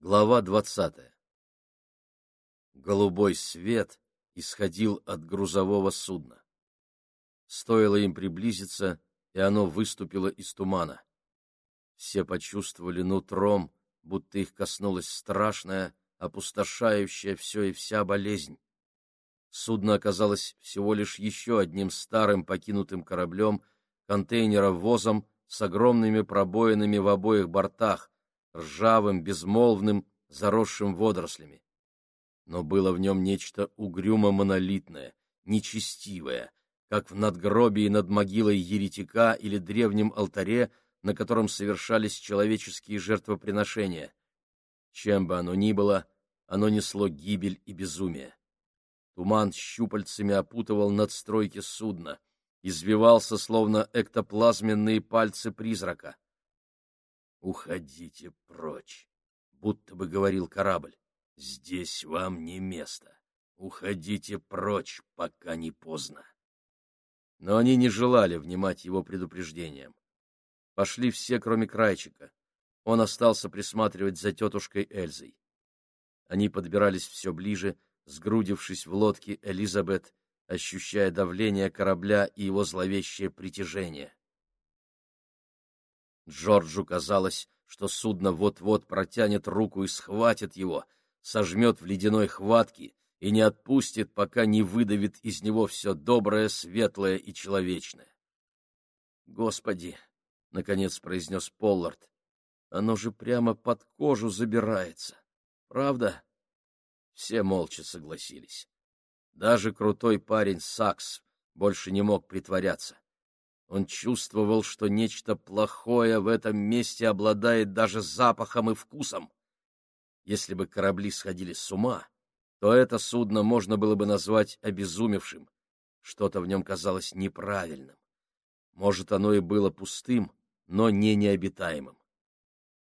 Глава двадцатая Голубой свет исходил от грузового судна. Стоило им приблизиться, и оно выступило из тумана. Все почувствовали нутром, будто их коснулась страшная, опустошающая все и вся болезнь. Судно оказалось всего лишь еще одним старым покинутым кораблем, контейнеровозом с огромными пробоинами в обоих бортах, ржавым, безмолвным, заросшим водорослями. Но было в нем нечто угрюмо-монолитное, нечестивое, как в надгробии над могилой еретика или древнем алтаре, на котором совершались человеческие жертвоприношения. Чем бы оно ни было, оно несло гибель и безумие. Туман щупальцами опутывал надстройки судна, извивался, словно эктоплазменные пальцы призрака. «Уходите прочь!» — будто бы говорил корабль. «Здесь вам не место. Уходите прочь, пока не поздно». Но они не желали внимать его предупреждениям. Пошли все, кроме Крайчика. Он остался присматривать за тетушкой Эльзой. Они подбирались все ближе, сгрудившись в лодке Элизабет, ощущая давление корабля и его зловещее притяжение. Джорджу казалось, что судно вот-вот протянет руку и схватит его, сожмет в ледяной хватке и не отпустит, пока не выдавит из него все доброе, светлое и человечное. «Господи!» — наконец произнес Поллард. «Оно же прямо под кожу забирается. Правда?» Все молча согласились. Даже крутой парень Сакс больше не мог притворяться. Он чувствовал, что нечто плохое в этом месте обладает даже запахом и вкусом. Если бы корабли сходили с ума, то это судно можно было бы назвать обезумевшим. Что-то в нем казалось неправильным. Может, оно и было пустым, но не необитаемым.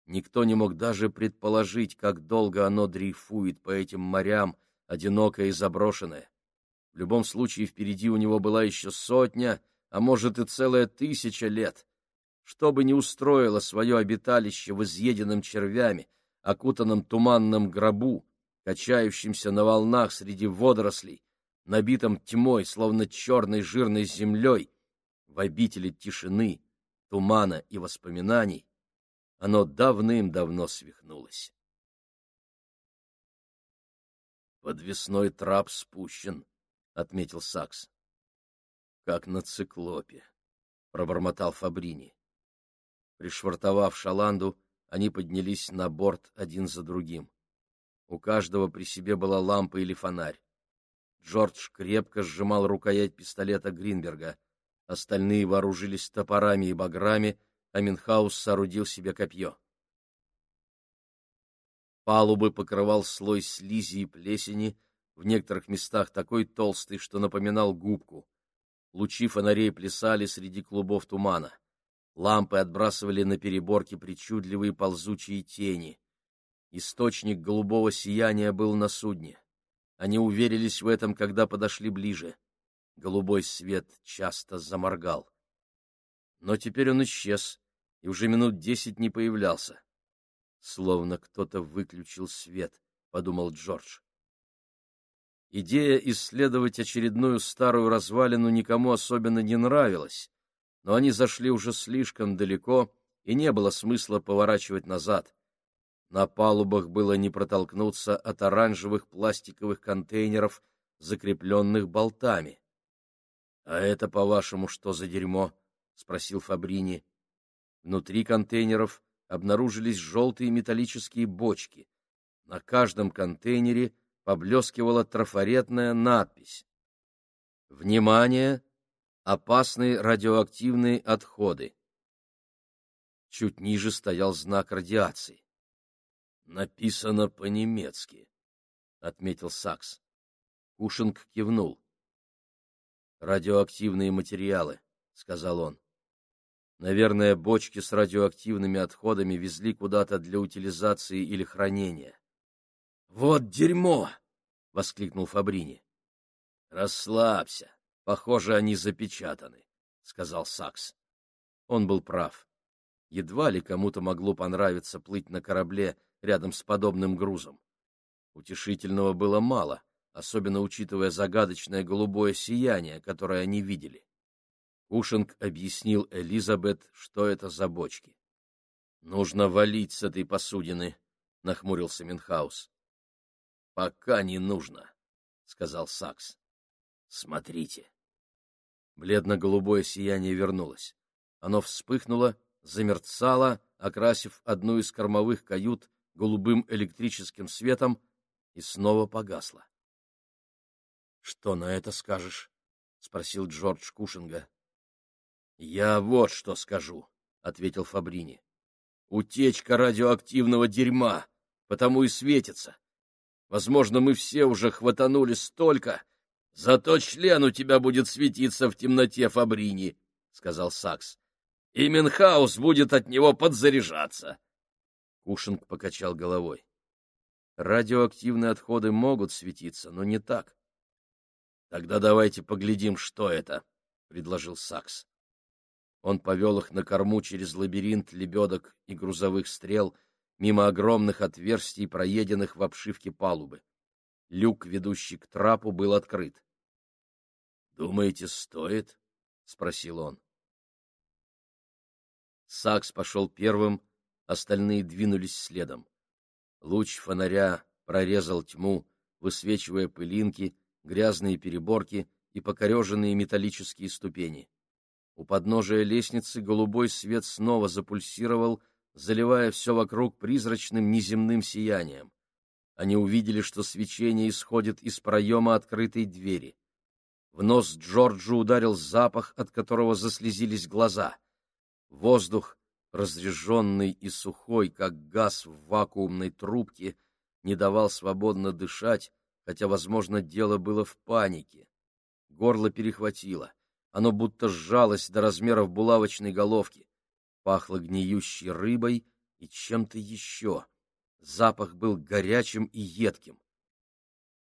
Никто не мог даже предположить, как долго оно дрейфует по этим морям, одинокое и заброшенное. В любом случае, впереди у него была еще сотня, а может и целая тысяча лет. Что бы ни устроило свое обиталище в изъеденном червями, окутанном туманном гробу, качающемся на волнах среди водорослей, набитом тьмой, словно черной жирной землей, в обители тишины, тумана и воспоминаний, оно давным-давно свихнулось. «Подвесной трап спущен», — отметил Сакс как на циклопе, — пробормотал Фабрини. Пришвартовав шаланду, они поднялись на борт один за другим. У каждого при себе была лампа или фонарь. Джордж крепко сжимал рукоять пистолета Гринберга. Остальные вооружились топорами и баграми, а Минхаус соорудил себе копье. Палубы покрывал слой слизи и плесени, в некоторых местах такой толстый, что напоминал губку. Лучи фонарей плясали среди клубов тумана. Лампы отбрасывали на переборки причудливые ползучие тени. Источник голубого сияния был на судне. Они уверились в этом, когда подошли ближе. Голубой свет часто заморгал. Но теперь он исчез и уже минут десять не появлялся. Словно кто-то выключил свет, — подумал Джордж. Идея исследовать очередную старую развалину никому особенно не нравилась, но они зашли уже слишком далеко, и не было смысла поворачивать назад. На палубах было не протолкнуться от оранжевых пластиковых контейнеров, закрепленных болтами. — А это, по-вашему, что за дерьмо? — спросил Фабрини. Внутри контейнеров обнаружились желтые металлические бочки. На каждом контейнере — поблескивала трафаретная надпись «Внимание! Опасные радиоактивные отходы!» Чуть ниже стоял знак радиации. «Написано по-немецки», — отметил Сакс. Кушинг кивнул. «Радиоактивные материалы», — сказал он. «Наверное, бочки с радиоактивными отходами везли куда-то для утилизации или хранения. Вот дерьмо! — воскликнул Фабрини. — Расслабься. Похоже, они запечатаны, — сказал Сакс. Он был прав. Едва ли кому-то могло понравиться плыть на корабле, рядом с подобным грузом. Утешительного было мало, особенно учитывая загадочное голубое сияние, которое они видели. Кушинг объяснил Элизабет, что это за бочки. — Нужно валить с этой посудины, — нахмурился Минхаус. — Пока не нужно, — сказал Сакс. — Смотрите. Бледно-голубое сияние вернулось. Оно вспыхнуло, замерцало, окрасив одну из кормовых кают голубым электрическим светом, и снова погасло. — Что на это скажешь? — спросил Джордж Кушинга. Я вот что скажу, ответил Фабрини. Утечка радиоактивного дерьма, потому и светится. Возможно, мы все уже хватанули столько, зато член у тебя будет светиться в темноте, Фабрини, сказал Сакс. И Минхаус будет от него подзаряжаться. Кушинг покачал головой. Радиоактивные отходы могут светиться, но не так. Тогда давайте поглядим, что это, предложил Сакс. Он повел их на корму через лабиринт лебедок и грузовых стрел, мимо огромных отверстий, проеденных в обшивке палубы. Люк, ведущий к трапу, был открыт. — Думаете, стоит? — спросил он. Сакс пошел первым, остальные двинулись следом. Луч фонаря прорезал тьму, высвечивая пылинки, грязные переборки и покореженные металлические ступени. У подножия лестницы голубой свет снова запульсировал, заливая все вокруг призрачным неземным сиянием. Они увидели, что свечение исходит из проема открытой двери. В нос Джорджу ударил запах, от которого заслезились глаза. Воздух, разреженный и сухой, как газ в вакуумной трубке, не давал свободно дышать, хотя, возможно, дело было в панике. Горло перехватило. Оно будто сжалось до размеров булавочной головки. Пахло гниющей рыбой и чем-то еще. Запах был горячим и едким.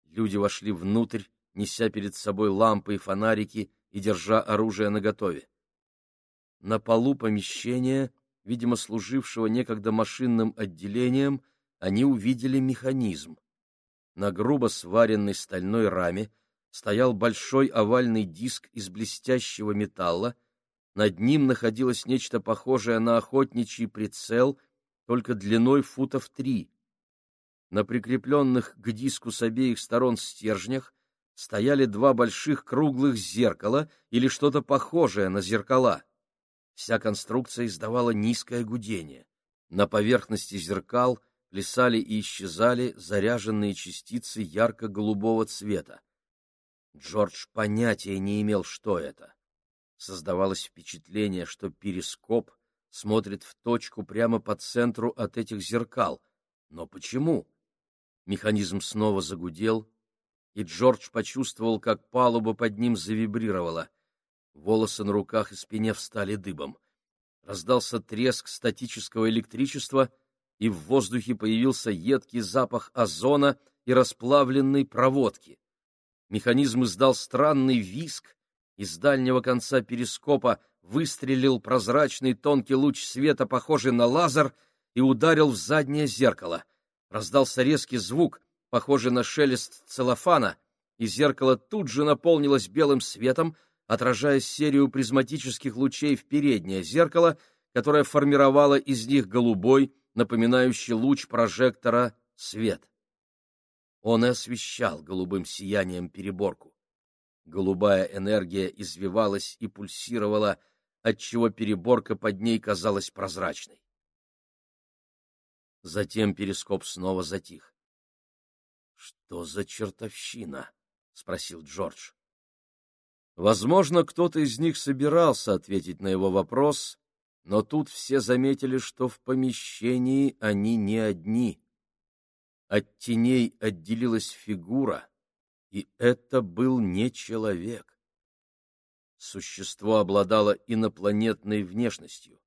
Люди вошли внутрь, неся перед собой лампы и фонарики и держа оружие наготове. На полу помещения, видимо, служившего некогда машинным отделением, они увидели механизм. На грубо сваренной стальной раме стоял большой овальный диск из блестящего металла, над ним находилось нечто похожее на охотничий прицел, только длиной футов три. На прикрепленных к диску с обеих сторон стержнях стояли два больших круглых зеркала или что-то похожее на зеркала. Вся конструкция издавала низкое гудение. На поверхности зеркал плясали и исчезали заряженные частицы ярко-голубого цвета. Джордж понятия не имел, что это. Создавалось впечатление, что перископ смотрит в точку прямо по центру от этих зеркал. Но почему? Механизм снова загудел, и Джордж почувствовал, как палуба под ним завибрировала. Волосы на руках и спине встали дыбом. Раздался треск статического электричества, и в воздухе появился едкий запах озона и расплавленной проводки. Механизм издал странный виск, из дальнего конца перископа выстрелил прозрачный тонкий луч света, похожий на лазер, и ударил в заднее зеркало. Раздался резкий звук, похожий на шелест целлофана, и зеркало тут же наполнилось белым светом, отражая серию призматических лучей в переднее зеркало, которое формировало из них голубой, напоминающий луч прожектора, свет. Он и освещал голубым сиянием переборку. Голубая энергия извивалась и пульсировала, отчего переборка под ней казалась прозрачной. Затем перископ снова затих. — Что за чертовщина? — спросил Джордж. Возможно, кто-то из них собирался ответить на его вопрос, но тут все заметили, что в помещении они не одни. От теней отделилась фигура, и это был не человек. Существо обладало инопланетной внешностью,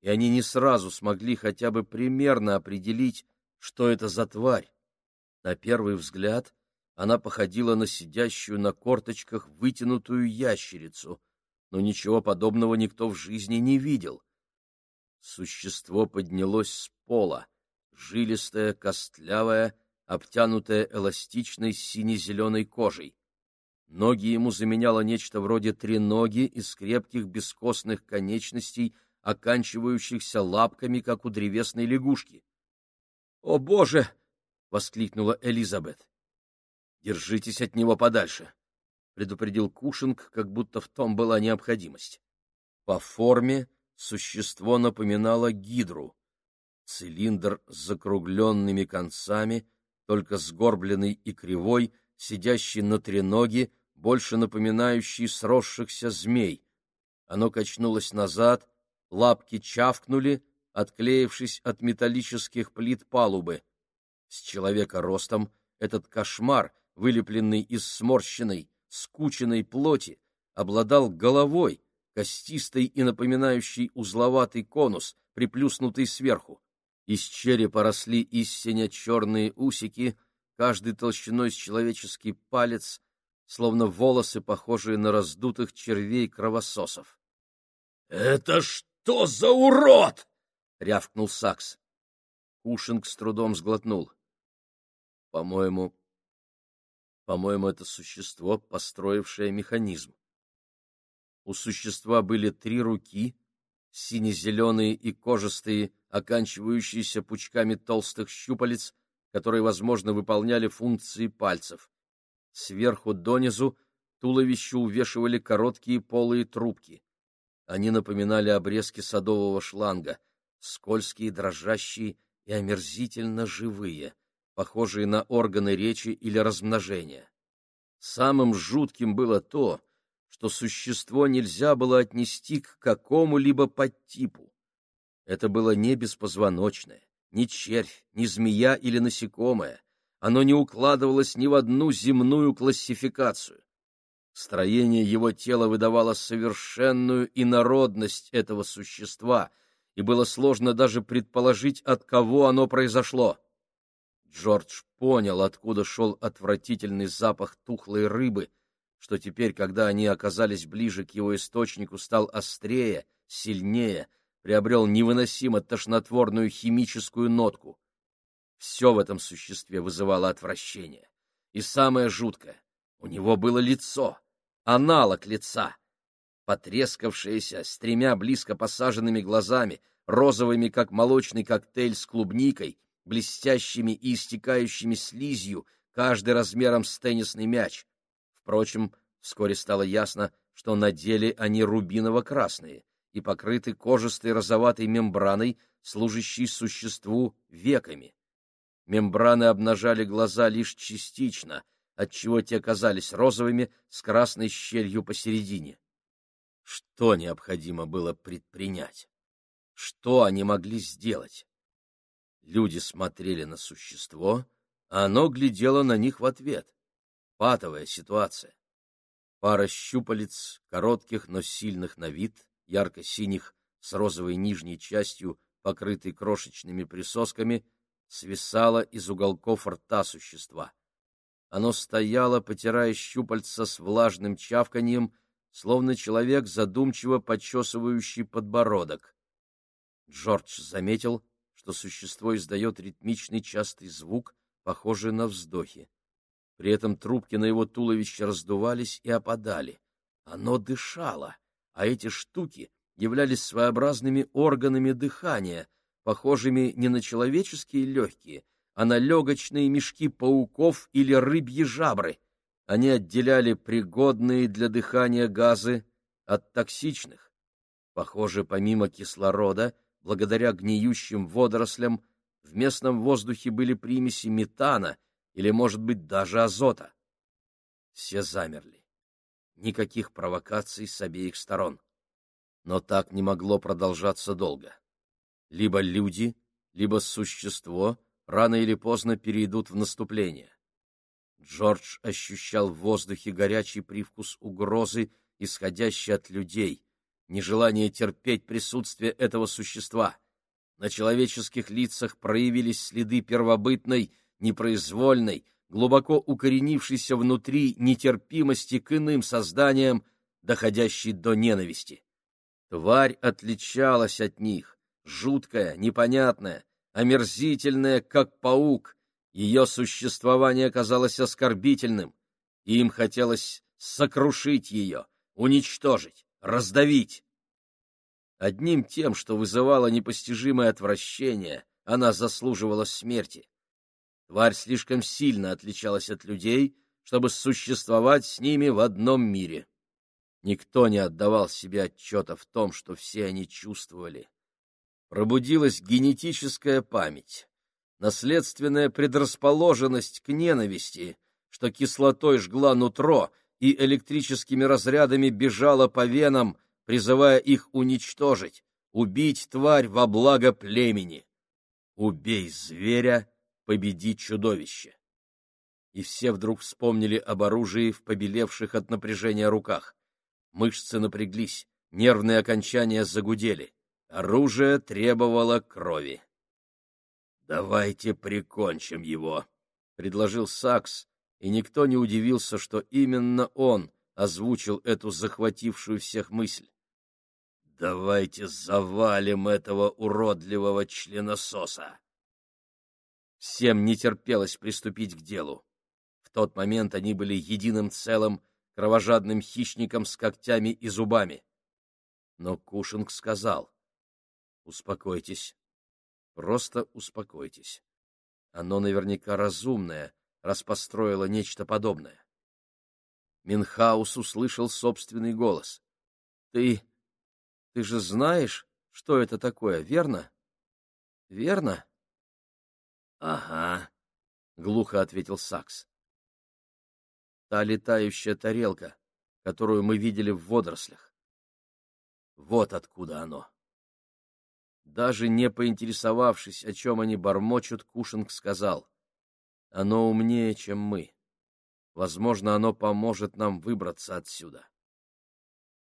и они не сразу смогли хотя бы примерно определить, что это за тварь. На первый взгляд она походила на сидящую на корточках вытянутую ящерицу, но ничего подобного никто в жизни не видел. Существо поднялось с пола, жилистая, костлявая, обтянутая эластичной сине-зеленой кожей. Ноги ему заменяло нечто вроде треноги из крепких бескостных конечностей, оканчивающихся лапками, как у древесной лягушки. «О, Боже!» — воскликнула Элизабет. «Держитесь от него подальше», — предупредил Кушинг, как будто в том была необходимость. По форме существо напоминало гидру. Цилиндр с закругленными концами, только сгорбленный и кривой, сидящий на треноге, больше напоминающий сросшихся змей. Оно качнулось назад, лапки чавкнули, отклеившись от металлических плит палубы. С человека ростом этот кошмар, вылепленный из сморщенной, скученной плоти, обладал головой, костистой и напоминающей узловатый конус, приплюснутый сверху. Из черепа росли истинно черные усики, каждый толщиной с человеческий палец, словно волосы, похожие на раздутых червей-кровососов. — Это что за урод? — рявкнул Сакс. Кушинг с трудом сглотнул. — По-моему, по-моему, это существо, построившее механизм. У существа были три руки, сине-зеленые и кожистые, оканчивающиеся пучками толстых щупалец, которые, возможно, выполняли функции пальцев. Сверху донизу туловище увешивали короткие полые трубки. Они напоминали обрезки садового шланга, скользкие, дрожащие и омерзительно живые, похожие на органы речи или размножения. Самым жутким было то, что существо нельзя было отнести к какому-либо подтипу. Это было не беспозвоночное, ни червь, ни змея или насекомое. Оно не укладывалось ни в одну земную классификацию. Строение его тела выдавало совершенную инородность этого существа, и было сложно даже предположить, от кого оно произошло. Джордж понял, откуда шел отвратительный запах тухлой рыбы, что теперь, когда они оказались ближе к его источнику, стал острее, сильнее, приобрел невыносимо тошнотворную химическую нотку. Все в этом существе вызывало отвращение. И самое жуткое — у него было лицо, аналог лица, потрескавшееся, с тремя близко посаженными глазами, розовыми, как молочный коктейль с клубникой, блестящими и истекающими слизью, каждый размером с теннисный мяч. Впрочем, вскоре стало ясно, что на деле они рубиново-красные и покрыты кожистой розоватой мембраной, служащей существу веками. Мембраны обнажали глаза лишь частично, отчего те казались розовыми с красной щелью посередине. Что необходимо было предпринять? Что они могли сделать? Люди смотрели на существо, а оно глядело на них в ответ. Патовая ситуация. Пара щупалец, коротких, но сильных на вид, ярко-синих, с розовой нижней частью, покрытой крошечными присосками, свисала из уголков рта существа. Оно стояло, потирая щупальца с влажным чавканьем, словно человек, задумчиво почесывающий подбородок. Джордж заметил, что существо издает ритмичный частый звук, похожий на вздохи. При этом трубки на его туловище раздувались и опадали. Оно дышало, а эти штуки являлись своеобразными органами дыхания, похожими не на человеческие легкие, а на легочные мешки пауков или рыбьи жабры. Они отделяли пригодные для дыхания газы от токсичных. Похоже, помимо кислорода, благодаря гниющим водорослям, в местном воздухе были примеси метана или, может быть, даже азота. Все замерли. Никаких провокаций с обеих сторон. Но так не могло продолжаться долго. Либо люди, либо существо рано или поздно перейдут в наступление. Джордж ощущал в воздухе горячий привкус угрозы, исходящий от людей, нежелание терпеть присутствие этого существа. На человеческих лицах проявились следы первобытной, непроизвольной, глубоко укоренившейся внутри нетерпимости к иным созданиям, доходящей до ненависти. Тварь отличалась от них, жуткая, непонятная, омерзительная, как паук, ее существование казалось оскорбительным, и им хотелось сокрушить ее, уничтожить, раздавить. Одним тем, что вызывало непостижимое отвращение, она заслуживала смерти. Тварь слишком сильно отличалась от людей, чтобы существовать с ними в одном мире. Никто не отдавал себе отчета в том, что все они чувствовали. Пробудилась генетическая память, наследственная предрасположенность к ненависти, что кислотой жгла нутро и электрическими разрядами бежала по венам, призывая их уничтожить, убить тварь во благо племени. Убей зверя, победи чудовище. И все вдруг вспомнили об оружии в побелевших от напряжения руках. Мышцы напряглись, нервные окончания загудели. Оружие требовало крови. «Давайте прикончим его», — предложил Сакс, и никто не удивился, что именно он озвучил эту захватившую всех мысль. Давайте завалим этого уродливого членососа. Всем не терпелось приступить к делу. В тот момент они были единым целым, кровожадным хищником с когтями и зубами. Но Кушинг сказал, «Успокойтесь, просто успокойтесь. Оно наверняка разумное, раз построило нечто подобное». Минхаус услышал собственный голос. «Ты ты же знаешь, что это такое, верно? Верно? — Ага, — глухо ответил Сакс. — Та летающая тарелка, которую мы видели в водорослях. Вот откуда оно. Даже не поинтересовавшись, о чем они бормочут, Кушинг сказал. Оно умнее, чем мы. Возможно, оно поможет нам выбраться отсюда.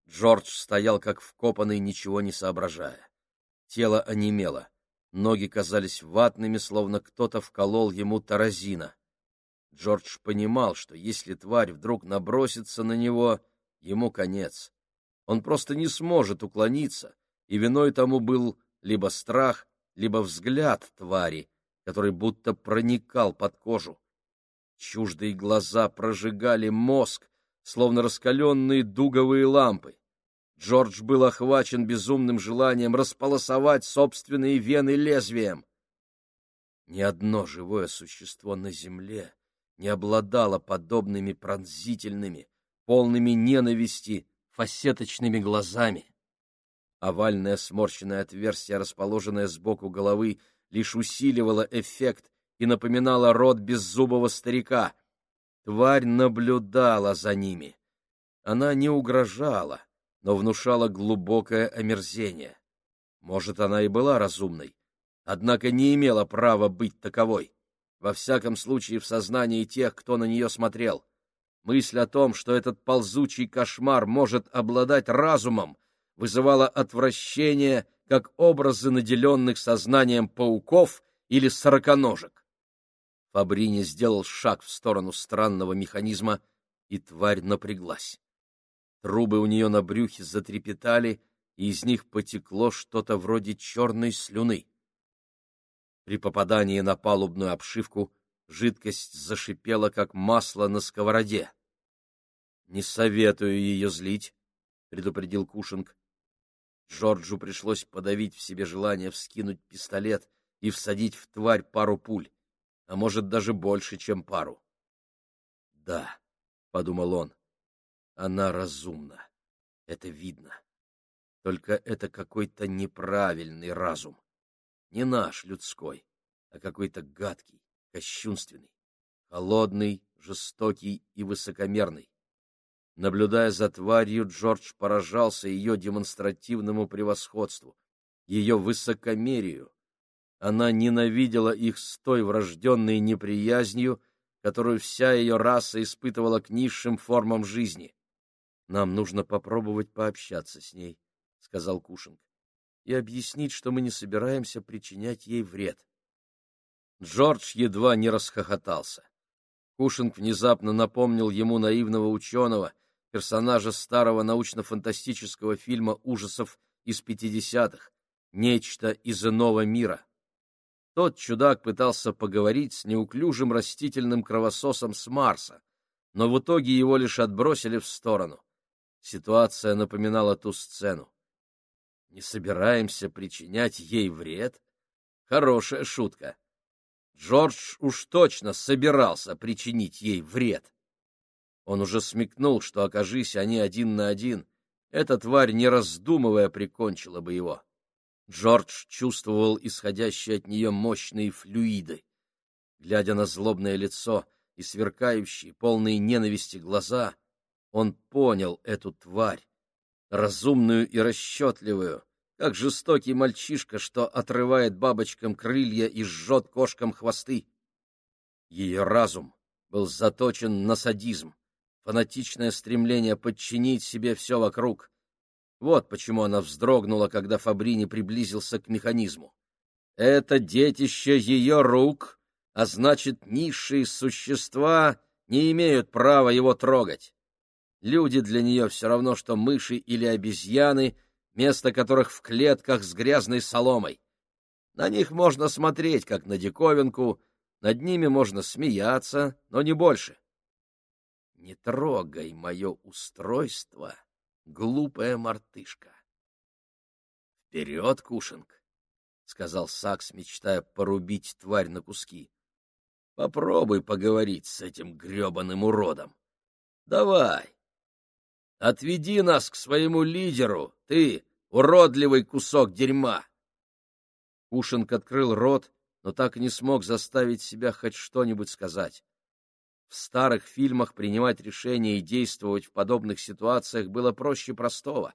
Джордж стоял как вкопанный, ничего не соображая. Тело онемело, ноги казались ватными, словно кто-то вколол ему таразина. Джордж понимал, что если тварь вдруг набросится на него, ему конец. Он просто не сможет уклониться, и виной тому был либо страх, либо взгляд твари, который будто проникал под кожу. Чуждые глаза прожигали мозг, словно раскаленные дуговые лампы. Джордж был охвачен безумным желанием располосовать собственные вены лезвием. Ни одно живое существо на земле не обладало подобными пронзительными, полными ненависти, фасеточными глазами. Овальное сморщенное отверстие, расположенное сбоку головы, лишь усиливало эффект и напоминало рот беззубого старика — Тварь наблюдала за ними. Она не угрожала, но внушала глубокое омерзение. Может, она и была разумной, однако не имела права быть таковой. Во всяком случае, в сознании тех, кто на нее смотрел. Мысль о том, что этот ползучий кошмар может обладать разумом, вызывала отвращение, как образы наделенных сознанием пауков или сороконожек. Фабрини сделал шаг в сторону странного механизма, и тварь напряглась. Трубы у нее на брюхе затрепетали, и из них потекло что-то вроде черной слюны. При попадании на палубную обшивку жидкость зашипела, как масло на сковороде. — Не советую ее злить, — предупредил Кушинг. Джорджу пришлось подавить в себе желание вскинуть пистолет и всадить в тварь пару пуль а может даже больше, чем пару. «Да», — подумал он, — «она разумна, это видно. Только это какой-то неправильный разум, не наш людской, а какой-то гадкий, кощунственный, холодный, жестокий и высокомерный. Наблюдая за тварью, Джордж поражался ее демонстративному превосходству, ее высокомерию, она ненавидела их с той врожденной неприязнью, которую вся ее раса испытывала к низшим формам жизни. — Нам нужно попробовать пообщаться с ней, — сказал Кушинг, — и объяснить, что мы не собираемся причинять ей вред. Джордж едва не расхохотался. Кушинг внезапно напомнил ему наивного ученого, персонажа старого научно-фантастического фильма ужасов из пятидесятых, нечто из иного мира. Тот чудак пытался поговорить с неуклюжим растительным кровососом с Марса, но в итоге его лишь отбросили в сторону. Ситуация напоминала ту сцену. Не собираемся причинять ей вред? Хорошая шутка. Джордж уж точно собирался причинить ей вред. Он уже смекнул, что, окажись они один на один, эта тварь, не раздумывая, прикончила бы его. Джордж чувствовал исходящие от нее мощные флюиды. Глядя на злобное лицо и сверкающие, полные ненависти глаза, он понял эту тварь, разумную и расчетливую, как жестокий мальчишка, что отрывает бабочкам крылья и жжет кошкам хвосты. Ее разум был заточен на садизм, фанатичное стремление подчинить себе все вокруг, вот почему она вздрогнула, когда Фабрини приблизился к механизму. Это детище ее рук, а значит, низшие существа не имеют права его трогать. Люди для нее все равно, что мыши или обезьяны, место которых в клетках с грязной соломой. На них можно смотреть, как на диковинку, над ними можно смеяться, но не больше. Не трогай мое устройство, глупая мартышка. — Вперед, Кушинг! — сказал Сакс, мечтая порубить тварь на куски. — Попробуй поговорить с этим гребаным уродом. Давай! Отведи нас к своему лидеру, ты, уродливый кусок дерьма! Кушинг открыл рот, но так и не смог заставить себя хоть что-нибудь сказать. В старых фильмах принимать решения и действовать в подобных ситуациях было проще простого,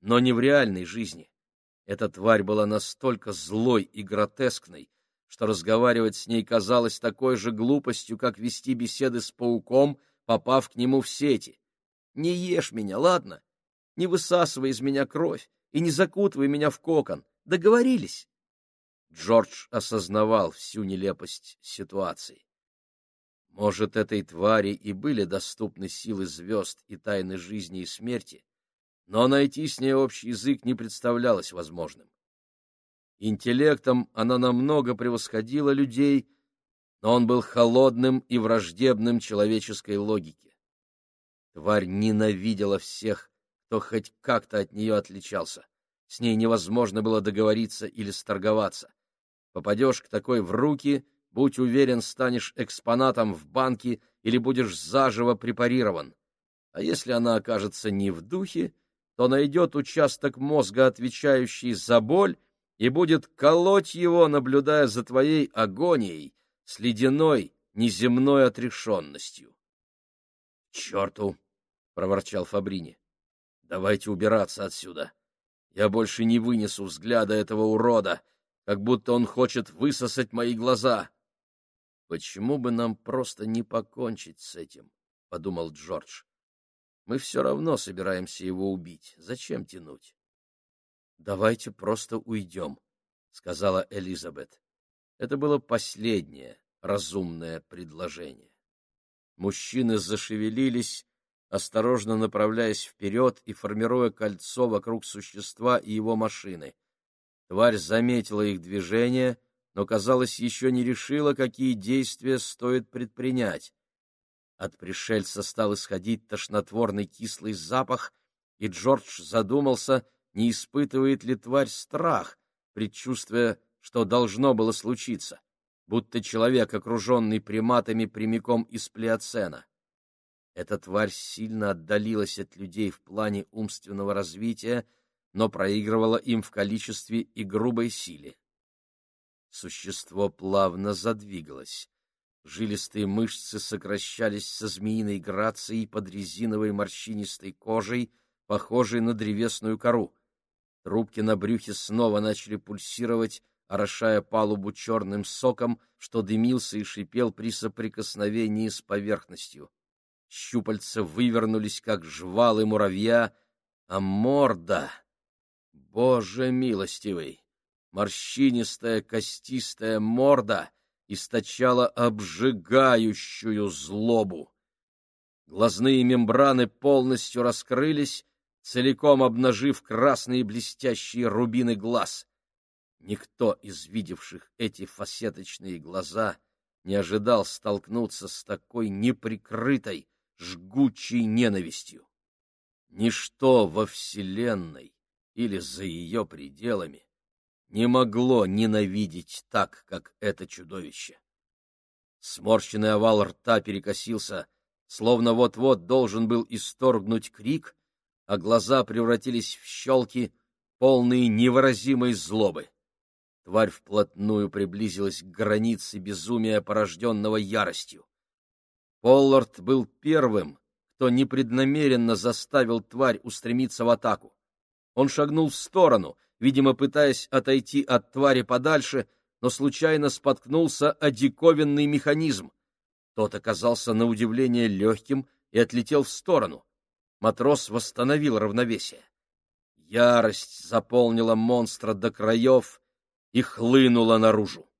но не в реальной жизни. Эта тварь была настолько злой и гротескной, что разговаривать с ней казалось такой же глупостью, как вести беседы с пауком, попав к нему в сети. «Не ешь меня, ладно? Не высасывай из меня кровь и не закутывай меня в кокон. Договорились?» Джордж осознавал всю нелепость ситуации. Может, этой твари и были доступны силы звезд и тайны жизни и смерти, но найти с ней общий язык не представлялось возможным. Интеллектом она намного превосходила людей, но он был холодным и враждебным человеческой логике. Тварь ненавидела всех, кто хоть как-то от нее отличался. С ней невозможно было договориться или сторговаться. Попадешь к такой в руки, Будь уверен, станешь экспонатом в банке или будешь заживо препарирован. А если она окажется не в духе, то найдет участок мозга, отвечающий за боль, и будет колоть его, наблюдая за твоей агонией с ледяной, неземной отрешенностью. — Черту! — проворчал Фабрини. — Давайте убираться отсюда. Я больше не вынесу взгляда этого урода, как будто он хочет высосать мои глаза. Почему бы нам просто не покончить с этим? — подумал Джордж. Мы все равно собираемся его убить. Зачем тянуть? — Давайте просто уйдем, — сказала Элизабет. Это было последнее разумное предложение. Мужчины зашевелились, осторожно направляясь вперед и формируя кольцо вокруг существа и его машины. Тварь заметила их движение — но, казалось, еще не решила, какие действия стоит предпринять. От пришельца стал исходить тошнотворный кислый запах, и Джордж задумался, не испытывает ли тварь страх, предчувствуя, что должно было случиться, будто человек, окруженный приматами прямиком из плеоцена. Эта тварь сильно отдалилась от людей в плане умственного развития, но проигрывала им в количестве и грубой силе. Существо плавно задвигалось. Жилистые мышцы сокращались со змеиной грацией под резиновой морщинистой кожей, похожей на древесную кору. Трубки на брюхе снова начали пульсировать, орошая палубу черным соком, что дымился и шипел при соприкосновении с поверхностью. Щупальца вывернулись, как жвалы муравья, а морда... Боже милостивый! морщинистая костистая морда источала обжигающую злобу. Глазные мембраны полностью раскрылись, целиком обнажив красные блестящие рубины глаз. Никто из видевших эти фасеточные глаза не ожидал столкнуться с такой неприкрытой, жгучей ненавистью. Ничто во Вселенной или за ее пределами не могло ненавидеть так, как это чудовище. Сморщенный овал рта перекосился, словно вот-вот должен был исторгнуть крик, а глаза превратились в щелки, полные невыразимой злобы. Тварь вплотную приблизилась к границе безумия, порожденного яростью. Поллард был первым, кто непреднамеренно заставил тварь устремиться в атаку. Он шагнул в сторону, видимо, пытаясь отойти от твари подальше, но случайно споткнулся о диковинный механизм. Тот оказался на удивление легким и отлетел в сторону. Матрос восстановил равновесие. Ярость заполнила монстра до краев и хлынула наружу.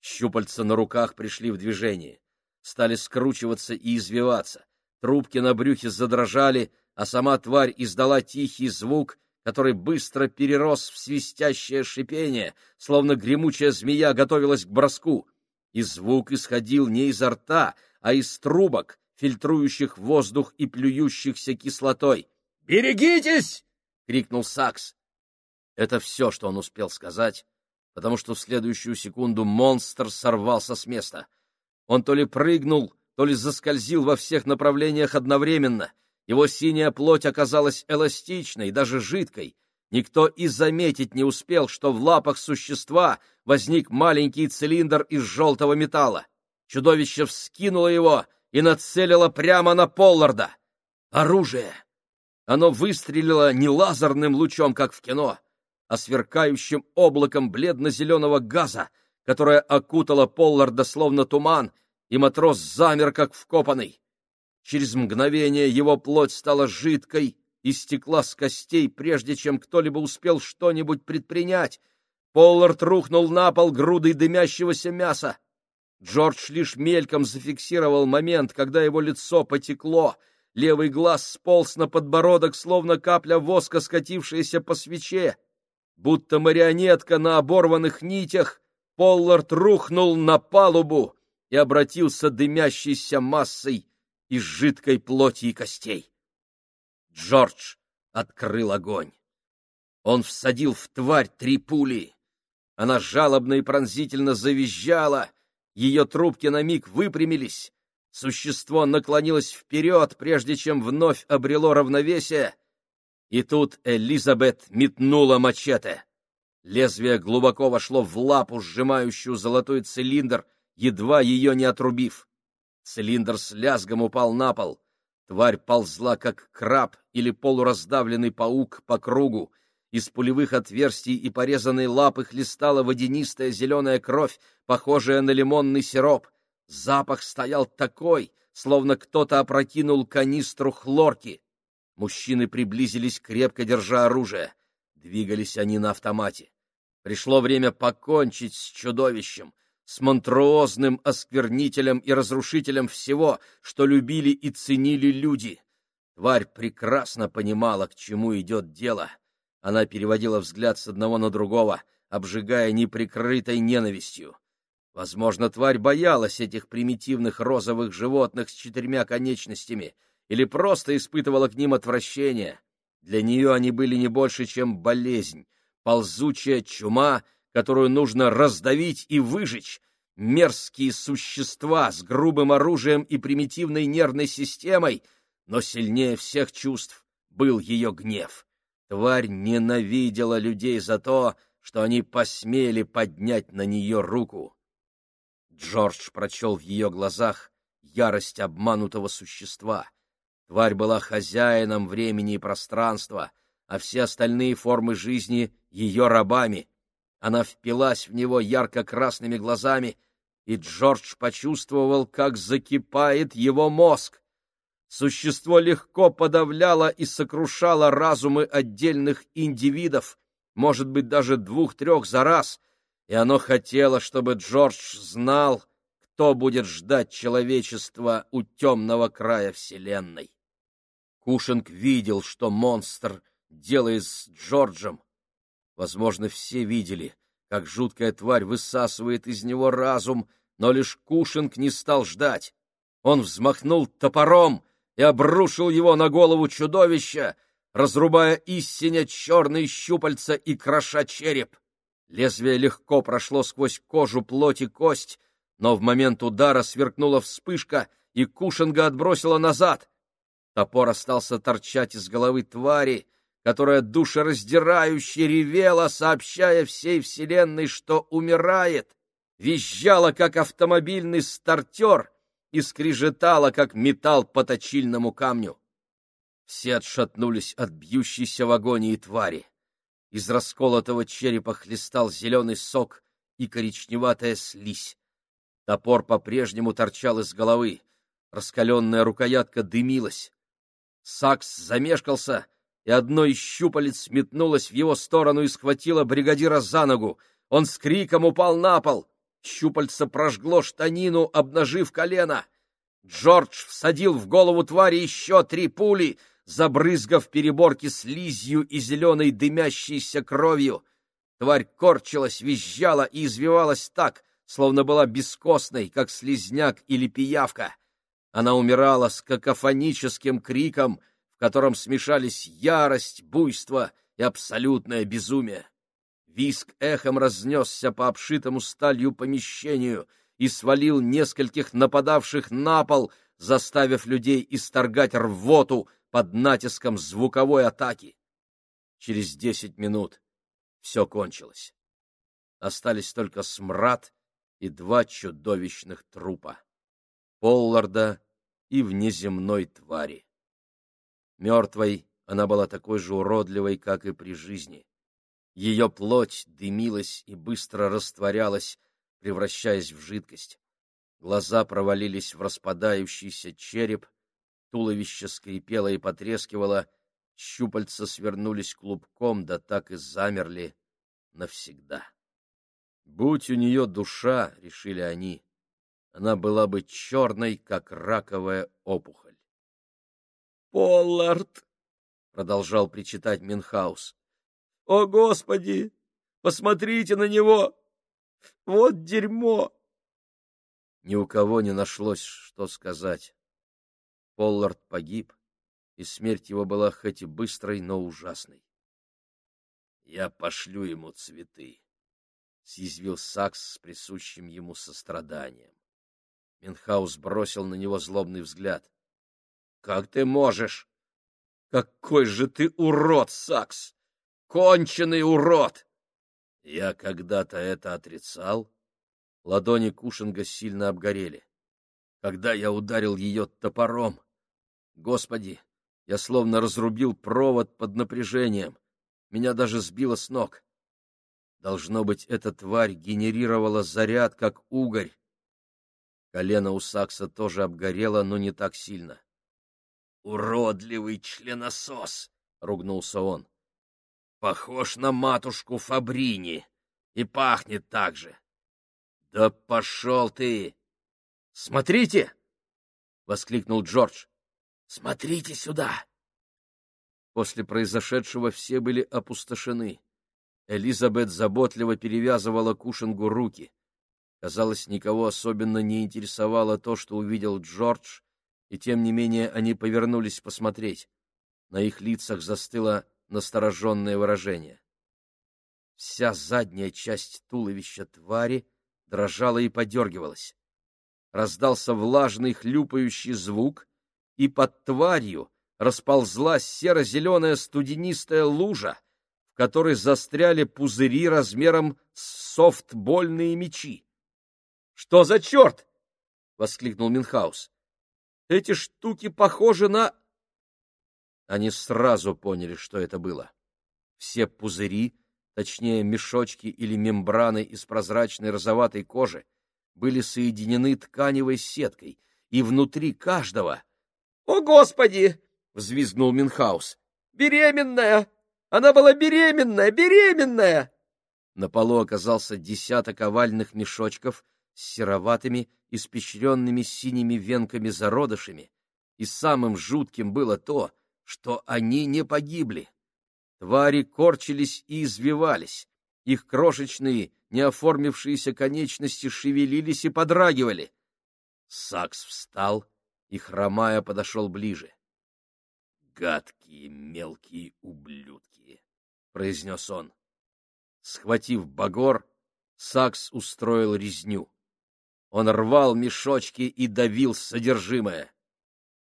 Щупальца на руках пришли в движение, стали скручиваться и извиваться. Трубки на брюхе задрожали, а сама тварь издала тихий звук, который быстро перерос в свистящее шипение, словно гремучая змея готовилась к броску. И звук исходил не изо рта, а из трубок, фильтрующих воздух и плюющихся кислотой. «Берегитесь!» — крикнул Сакс. Это все, что он успел сказать, потому что в следующую секунду монстр сорвался с места. Он то ли прыгнул, то ли заскользил во всех направлениях одновременно. Его синяя плоть оказалась эластичной, даже жидкой. Никто и заметить не успел, что в лапах существа возник маленький цилиндр из желтого металла. Чудовище вскинуло его и нацелило прямо на Полларда. Оружие! Оно выстрелило не лазерным лучом, как в кино, а сверкающим облаком бледно-зеленого газа, которое окутало Полларда словно туман, и матрос замер, как вкопанный. Через мгновение его плоть стала жидкой и стекла с костей, прежде чем кто-либо успел что-нибудь предпринять. Поллард рухнул на пол грудой дымящегося мяса. Джордж лишь мельком зафиксировал момент, когда его лицо потекло, левый глаз сполз на подбородок, словно капля воска, скатившаяся по свече. Будто марионетка на оборванных нитях, Поллард рухнул на палубу и обратился дымящейся массой из жидкой плоти и костей. Джордж открыл огонь. Он всадил в тварь три пули. Она жалобно и пронзительно завизжала, ее трубки на миг выпрямились, существо наклонилось вперед, прежде чем вновь обрело равновесие, и тут Элизабет метнула мачете. Лезвие глубоко вошло в лапу, сжимающую золотой цилиндр, едва ее не отрубив. Цилиндр с лязгом упал на пол. Тварь ползла, как краб или полураздавленный паук по кругу. Из пулевых отверстий и порезанной лапы хлестала водянистая зеленая кровь, похожая на лимонный сироп. Запах стоял такой, словно кто-то опрокинул канистру хлорки. Мужчины приблизились, крепко держа оружие. Двигались они на автомате. Пришло время покончить с чудовищем, с монструозным осквернителем и разрушителем всего, что любили и ценили люди. Тварь прекрасно понимала, к чему идет дело. Она переводила взгляд с одного на другого, обжигая неприкрытой ненавистью. Возможно, тварь боялась этих примитивных розовых животных с четырьмя конечностями — или просто испытывала к ним отвращение. Для нее они были не больше, чем болезнь, ползучая чума, которую нужно раздавить и выжечь, мерзкие существа с грубым оружием и примитивной нервной системой, но сильнее всех чувств был ее гнев. Тварь ненавидела людей за то, что они посмели поднять на нее руку. Джордж прочел в ее глазах ярость обманутого существа — Тварь была хозяином времени и пространства, а все остальные формы жизни — ее рабами. Она впилась в него ярко-красными глазами, и Джордж почувствовал, как закипает его мозг. Существо легко подавляло и сокрушало разумы отдельных индивидов, может быть, даже двух-трех за раз, и оно хотело, чтобы Джордж знал, кто будет ждать человечества у темного края Вселенной. Кушинг видел, что монстр делает с Джорджем. Возможно, все видели, как жуткая тварь высасывает из него разум, но лишь Кушинг не стал ждать. Он взмахнул топором и обрушил его на голову чудовища, разрубая истиня черные щупальца и кроша череп. Лезвие легко прошло сквозь кожу, плоть и кость, но в момент удара сверкнула вспышка, и Кушинга отбросила назад. Топор остался торчать из головы твари, которая душераздирающе ревела, сообщая всей вселенной, что умирает, визжала, как автомобильный стартер, и скрежетала, как металл по точильному камню. Все отшатнулись от бьющейся в агонии твари. Из расколотого черепа хлестал зеленый сок и коричневатая слизь. Топор по-прежнему торчал из головы. Раскаленная рукоятка дымилась. Сакс замешкался — и одно из щупалец метнулось в его сторону и схватило бригадира за ногу. Он с криком упал на пол. Щупальце прожгло штанину, обнажив колено. Джордж всадил в голову твари еще три пули, забрызгав переборки слизью и зеленой дымящейся кровью. Тварь корчилась, визжала и извивалась так, словно была бескостной, как слизняк или пиявка. Она умирала с какофоническим криком — котором смешались ярость, буйство и абсолютное безумие. Виск эхом разнесся по обшитому сталью помещению и свалил нескольких нападавших на пол, заставив людей исторгать рвоту под натиском звуковой атаки. Через десять минут все кончилось. Остались только смрад и два чудовищных трупа — Полларда и внеземной твари. Мертвой она была такой же уродливой, как и при жизни. Ее плоть дымилась и быстро растворялась, превращаясь в жидкость. Глаза провалились в распадающийся череп, туловище скрипело и потрескивало, щупальца свернулись клубком, да так и замерли навсегда. Будь у нее душа, — решили они, — она была бы черной, как раковая опухоль. Поллард, — продолжал причитать Минхаус. — О, Господи! Посмотрите на него! Вот дерьмо! Ни у кого не нашлось, что сказать. Поллард погиб, и смерть его была хоть и быстрой, но ужасной. — Я пошлю ему цветы, — съязвил Сакс с присущим ему состраданием. Минхаус бросил на него злобный взгляд. Как ты можешь? Какой же ты урод, Сакс! Конченый урод! Я когда-то это отрицал. Ладони Кушинга сильно обгорели. Когда я ударил ее топором... Господи, я словно разрубил провод под напряжением. Меня даже сбило с ног. Должно быть, эта тварь генерировала заряд, как угорь. Колено у Сакса тоже обгорело, но не так сильно. «Уродливый членосос!» — ругнулся он. «Похож на матушку Фабрини и пахнет так же». «Да пошел ты!» «Смотрите!» — воскликнул Джордж. «Смотрите сюда!» После произошедшего все были опустошены. Элизабет заботливо перевязывала Кушингу руки. Казалось, никого особенно не интересовало то, что увидел Джордж, и тем не менее они повернулись посмотреть. На их лицах застыло настороженное выражение. Вся задняя часть туловища твари дрожала и подергивалась. Раздался влажный хлюпающий звук, и под тварью расползлась серо-зеленая студенистая лужа, в которой застряли пузыри размером с софтбольные мячи. — Что за черт? — воскликнул Минхаус. Эти штуки похожи на... Они сразу поняли, что это было. Все пузыри, точнее мешочки или мембраны из прозрачной розоватой кожи, были соединены тканевой сеткой, и внутри каждого... — О, Господи! — взвизгнул Минхаус. — Беременная! Она была беременная! Беременная! На полу оказался десяток овальных мешочков с сероватыми, испещренными синими венками-зародышами, и самым жутким было то, что они не погибли. Твари корчились и извивались, Их крошечные, неоформившиеся конечности шевелились и подрагивали. Сакс встал и, хромая, подошел ближе. — Гадкие мелкие ублюдки! — произнес он. Схватив багор, Сакс устроил резню. Он рвал мешочки и давил содержимое.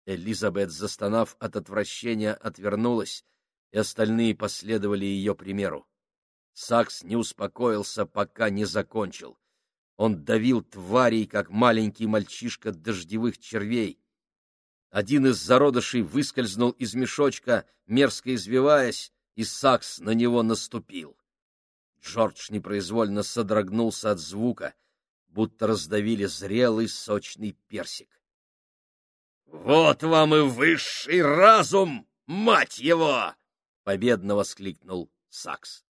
Элизабет, застонав от отвращения, отвернулась, и остальные последовали ее примеру. Сакс не успокоился, пока не закончил. Он давил тварей, как маленький мальчишка дождевых червей. Один из зародышей выскользнул из мешочка, мерзко извиваясь, и Сакс на него наступил. Джордж непроизвольно содрогнулся от звука, будто раздавили зрелый сочный персик. — Вот вам и высший разум, мать его! — победно воскликнул Сакс.